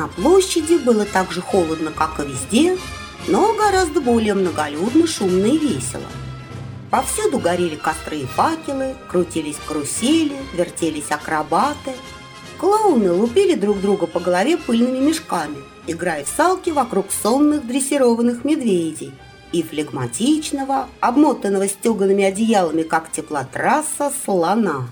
На площади было так же холодно, как и везде, но гораздо более многолюдно, шумно и весело. Повсюду горели костры и факелы, крутились карусели, вертелись акробаты. Клоуны лупили друг друга по голове пыльными мешками, играя в салки вокруг сонных дрессированных медведей и флегматичного, обмотанного стеганными одеялами, как теплотрасса, слона.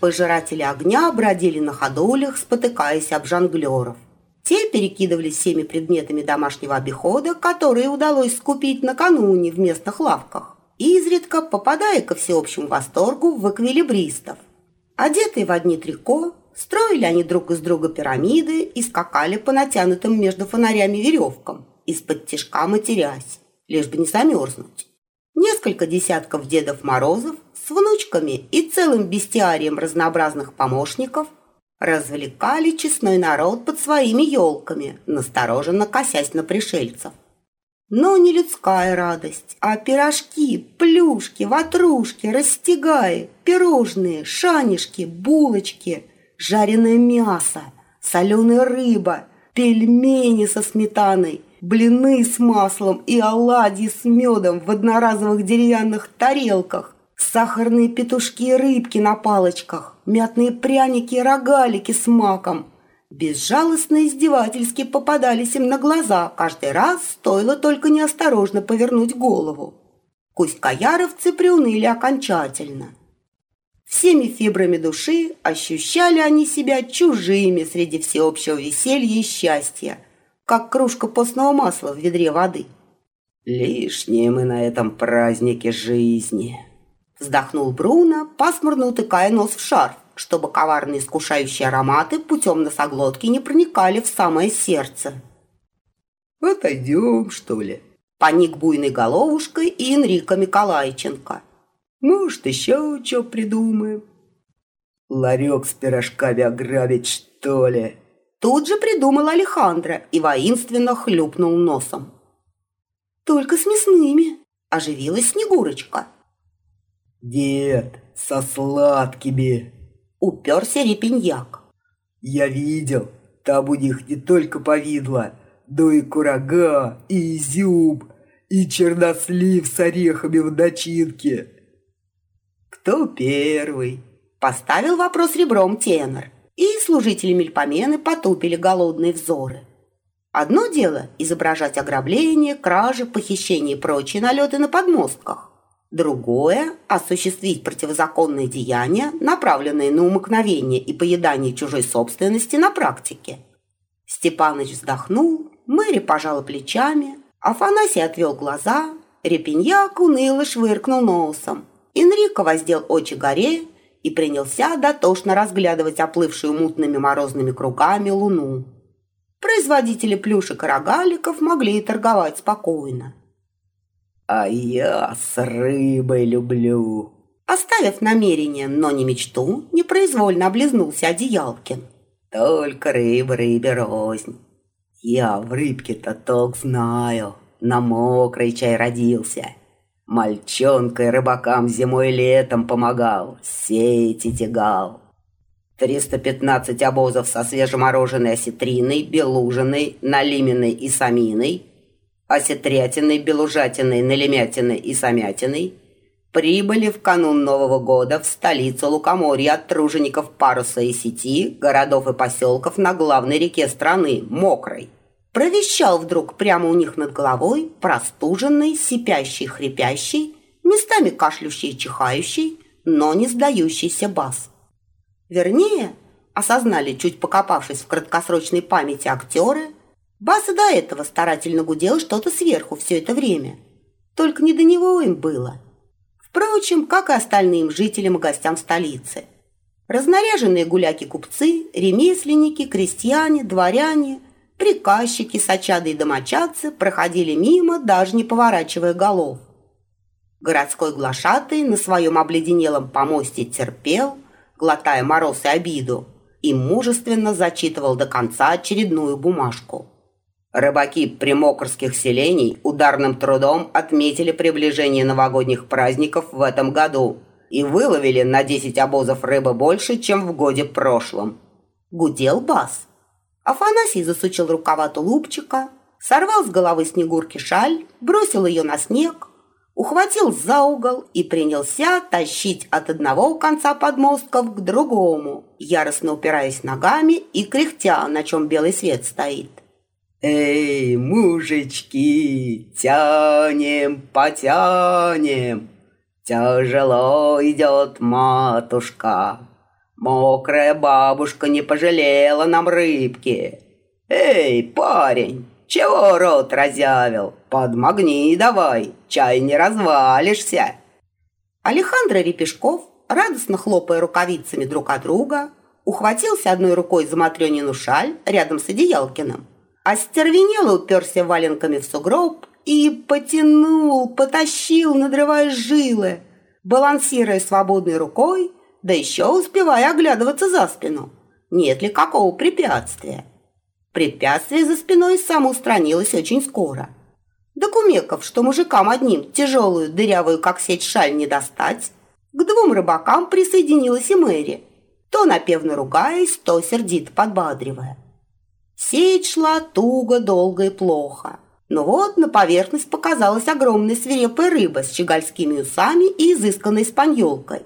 Пожиратели огня бродили на ходулях, спотыкаясь об жонглеров. Те перекидывались всеми предметами домашнего обихода, которые удалось скупить накануне в местных лавках изредка попадая ко всеобщему восторгу в эквилибристов. Одетые в одни трико, строили они друг из друга пирамиды и скакали по натянутым между фонарями веревкам, из-под тяжка матерясь, лишь бы не замерзнуть. Несколько десятков Дедов Морозов с внучками и целым бестиарием разнообразных помощников развлекали честной народ под своими елками, настороженно косясь на пришельцев. Но не людская радость, а пирожки, плюшки, ватрушки, растягаи, пирожные, шанишки, булочки, жареное мясо, соленая рыба, пельмени со сметаной, блины с маслом и оладьи с медом в одноразовых деревянных тарелках, сахарные петушки и рыбки на палочках, мятные пряники и рогалики с маком, безжалостно издевательски попадались им на глаза каждый раз, стоило только неосторожно повернуть голову. Куськаяровцы приуныли окончательно. Всеми фибрами души ощущали они себя чужими среди всеобщего веселья и счастья, как кружка постного масла в ведре воды. «Лишние мы на этом празднике жизни», — вздохнул Бруно, пасмурно утыкая нос в шарф чтобы коварные искушающие ароматы путем носоглотки не проникали в самое сердце. «Отойдем, что ли?» Поник буйной головушкой и Энрико Миколайченко. «Может, еще что придумаем?» «Ларек с пирожками ограбить, что ли?» Тут же придумал Алехандро и воинственно хлюпнул носом. «Только с мясными!» – оживилась Снегурочка. «Дед, со сладкими!» уперся репеньяк. «Я видел, там у них не только повидло, но и курага, и изюм, и чернослив с орехами в начинке». «Кто первый?» – поставил вопрос ребром тенор, и служители Мельпомены потупили голодные взоры. Одно дело – изображать ограбление, кражи, похищение и прочие налеты на подмостках. Другое – осуществить противозаконные деяния, направленные на умыкновение и поедание чужой собственности на практике. Степаныч вздохнул, Мэри пожала плечами, Афанасий отвел глаза, Репеньяк уныло швыркнул носом. Энрико воздел очи горе и принялся дотошно разглядывать оплывшую мутными морозными кругами луну. Производители плюшек и рогаликов могли торговать спокойно. А я с рыбой люблю. Оставив намерение, но не мечту, непроизвольно облизнулся Одеялкин. Только рыба рыбе рознь. Я в рыбке-то толк знаю. На мокрый чай родился. Мальчонкой рыбакам зимой и летом помогал, сети тягал. 315 обозов со свежемороженной осетриной, белужиной, налименной и саминой – осетрятиной, белужатиной, налемятиной и самятиной прибыли в канун Нового года в столицу Лукоморья от тружеников паруса и сети, городов и поселков на главной реке страны, Мокрой. Провещал вдруг прямо у них над головой простуженный, сипящий, хрипящий, местами кашлющий чихающий, но не сдающийся бас. Вернее, осознали, чуть покопавшись в краткосрочной памяти актеры – Бас и до этого старательно гудел что-то сверху все это время. Только не до него им было. Впрочем, как и остальным жителям и гостям столицы. Разнаряженные гуляки-купцы, ремесленники, крестьяне, дворяне, приказчики, сачады и домочадцы проходили мимо, даже не поворачивая голов. Городской глашатый на своем обледенелом помосте терпел, глотая мороз и обиду, и мужественно зачитывал до конца очередную бумажку. Рыбаки примокорских селений ударным трудом отметили приближение новогодних праздников в этом году и выловили на 10 обозов рыбы больше, чем в годе прошлом. Гудел бас. Афанасий засучил рукава тулупчика, сорвал с головы Снегурки шаль, бросил ее на снег, ухватил за угол и принялся тащить от одного конца подмостков к другому, яростно упираясь ногами и кряхтя, на чем белый свет стоит. «Эй, мужички, тянем, потянем, тяжело идет матушка, мокрая бабушка не пожалела нам рыбки. Эй, парень, чего рот разявил? Подмогни давай, чай не развалишься. Алехандро Репешков, радостно хлопая рукавицами друг от друга, ухватился одной рукой за Матрёнину шаль рядом с Одеялкиным, остервенело уперся валенками в сугроб и потянул, потащил, надрывая жилы, балансируя свободной рукой, да еще успевая оглядываться за спину. Нет ли какого препятствия? Препятствие за спиной самоустранилось очень скоро. Докумеков, что мужикам одним тяжелую, дырявую, как сеть, шаль не достать, к двум рыбакам присоединилась и Мэри, то напевно ругаясь, то сердито подбадривая. Сеть шла туго, долго и плохо. Но вот на поверхность показалась огромная свирепая рыба с щегольскими усами и изысканной спаньолкой.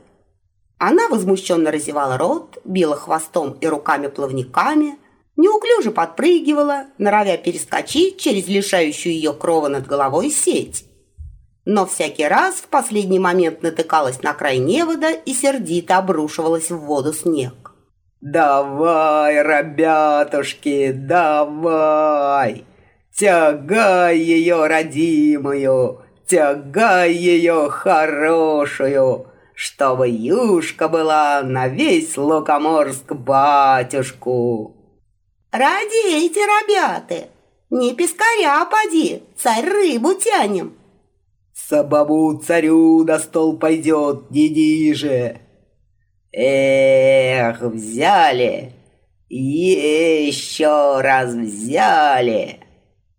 Она возмущенно разевала рот, била хвостом и руками-плавниками, неуклюже подпрыгивала, норовя перескочить через лишающую ее крова над головой сеть. Но всякий раз в последний момент натыкалась на край невода и сердито обрушивалась в воду снег. «Давай, ребятушки, давай! Тягай ее, родимую, тягай ее хорошую!» чтобы юшка была на весь Лукоморск батюшку. Радейте, ребята, не пескаря поди, царь рыбу тянем. Самому царю на стол пойдет, не ниже. Эх, взяли, еще раз взяли.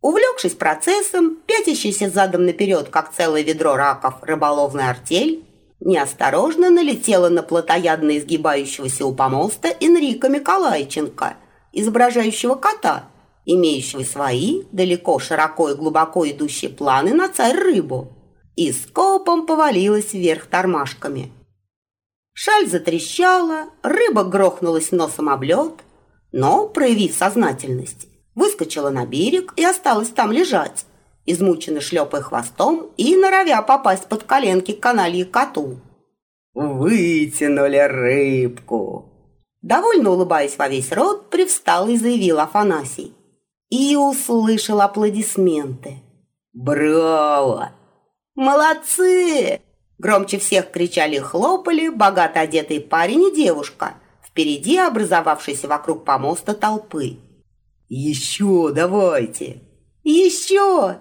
Увлекшись процессом, пятящийся задом наперед, как целое ведро раков, рыболовная артель, неосторожно налетела на плотоядно изгибающегося у помоста Энрика Миколайченко – изображающего кота, имеющего свои далеко, широко и глубоко идущие планы на царь-рыбу, и скопом повалилась вверх тормашками. Шаль затрещала, рыба грохнулась носом об лед, но, проявив сознательность, выскочила на берег и осталась там лежать, измученно шлепая хвостом и норовя попасть под коленки к каналье коту. «Вытянули рыбку!» Довольно улыбаясь во весь рот, привстал и заявил Афанасий. И услышал аплодисменты. «Браво!» «Молодцы!» Громче всех кричали и хлопали богато одетый парень и девушка, впереди образовавшейся вокруг помоста толпы. «Еще давайте!» «Еще!»